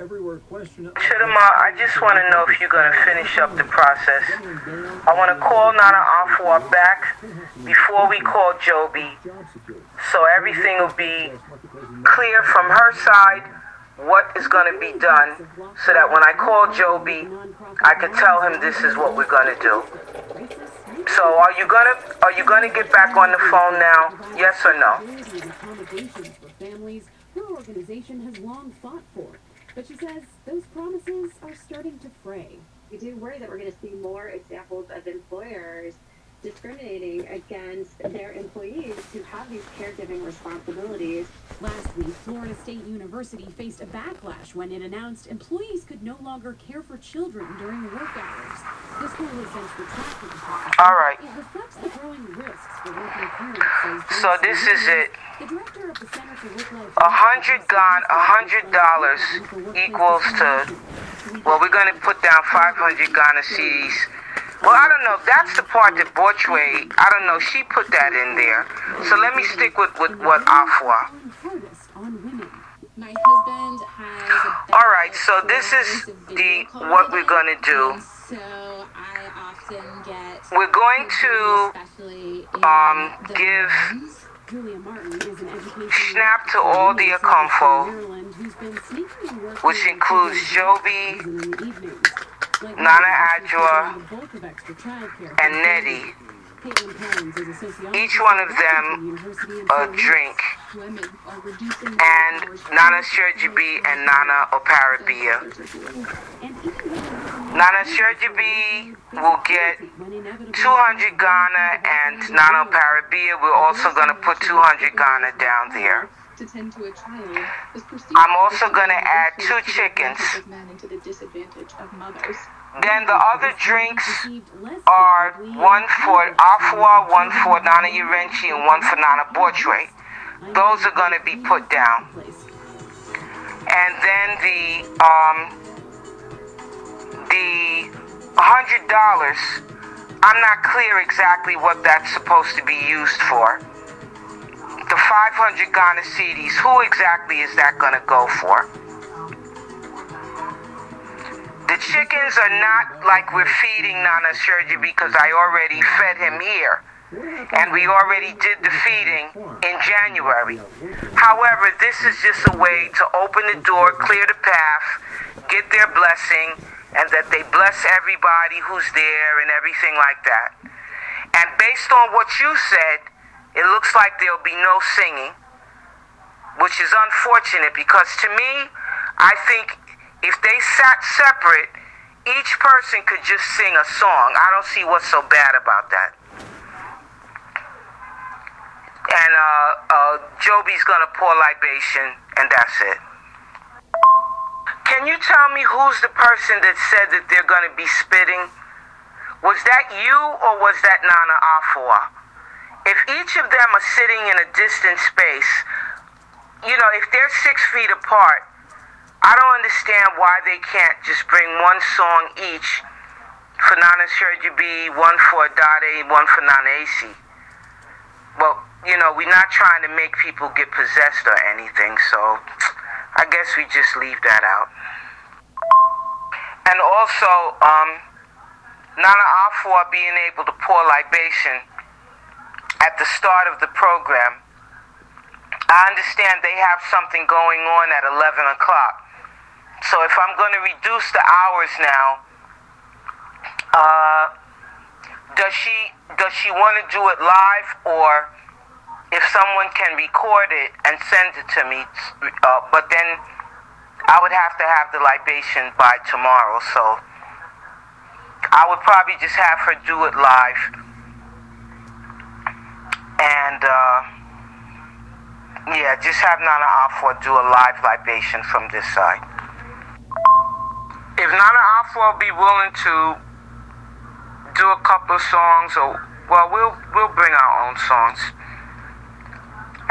Chidima, I just want to know if you're going to finish up the process. I want to call Nana Afua back before we call Joby, so everything will be clear from her side what is going to be done, so that when I call Joby, I can tell him this is what we're going to do. So are you gonna are you gonna get back on the phone now? Yes or no? her organization has long fought for. But she says those promises are starting to fray. We do worry that we're going to see more examples of employers discriminating against their employees who have these caregiving responsibilities. Last week, Florida State University faced a backlash when it announced employees could no longer care for children during work hours. The school has since retracted the. All right. It reflects the growing risks for working parents. So this is it. The director of the Center for Work-Life A hundred gone, a hundred dollars equals to well, we're gonna put down 500 Ghana cedis. Well, I don't know. That's the part that Borchway, I don't know. She put that in there. So let me stick with, with what Afua. hardest on. My husband has All right, so this is the what we're do. I often get We're going to um, give. Julia Martin is an education Snap to all the Akomfo, Maryland who's been sneaking in work which includes Joby, Nana childcare and Nettie. Each one of them a drink. And Nana Sherjibi and Nana Oparabia. Nana Sherjibi will get 200 Ghana and Nana Oparabia, we're also going to put 200 Ghana down there. To tend to a child is perceived I'm also gonna add two chickens. to the disadvantage of mothers. Then the other drinks are one for Afua, one for Nana Urenchi, and one for Nana Borchway. Those are going to be put down. And then the um the hundred dollars, I'm not clear exactly what that's supposed to be used for. The 500 Ghana cedis, who exactly is that going to go for? The chickens are not like we're feeding Nana Sergi because I already fed him here. And we already did the feeding in January. However, this is just a way to open the door, clear the path, get their blessing, and that they bless everybody who's there and everything like that. And based on what you said, it looks like there'll be no singing, which is unfortunate because to me, I think if they sat separate, each person could just sing a song. I don't see what's so bad about that. And uh, uh, Joby's gonna pour libation, and that's it. Can you tell me who's the person that said that they're gonna be spitting? Was that you or was that Nana Afua? If each of them are sitting in a distant space, you know, if they're six feet apart, I don't understand why they can't just bring one song each for Nana Sergi B, one for Dade, one for Nana AC. Well, you know, we're not trying to make people get possessed or anything, so I guess we just leave that out. And also, um, Nana Afua being able to pour libation at the start of the program. I understand they have something going on at 11 o'clock. So if I'm going to reduce the hours now, uh, does she does she want to do it live or if someone can record it and send it to me? Uh, but then I would have to have the libation by tomorrow, so I would probably just have her do it live. And uh, yeah, just have Nana Afua do a live libation from this side. If Nana Afua be willing to do a couple of songs, or well, we'll we'll bring our own songs,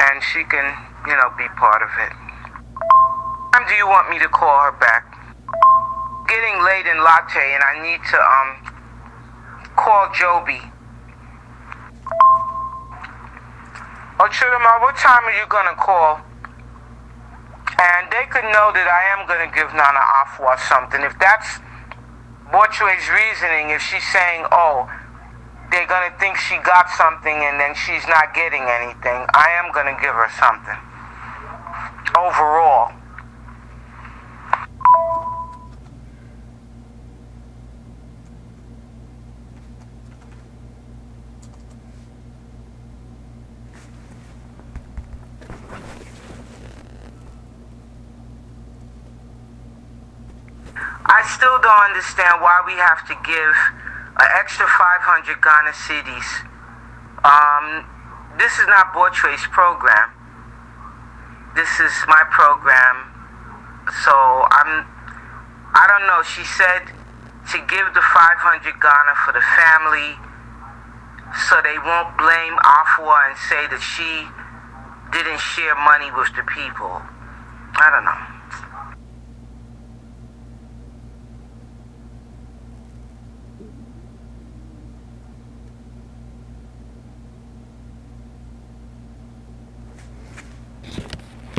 and she can you know be part of it. What time do you want me to call her back? Getting late in latte, and I need to um call Joby. Oh, Chidima, what time are you gonna call? And they could know that I am going to give Nana Afua something. If that's Borchue's reasoning, if she's saying, oh, they're going to think she got something and then she's not getting anything, I am going to give her something. Overall. I still don't understand why we have to give an extra 500 Ghana cedis. Um, this is not Borchue's program. This is my program. So I'm, I don't know. She said to give the 500 Ghana for the family so they won't blame Afua and say that she didn't share money with the people. I don't know.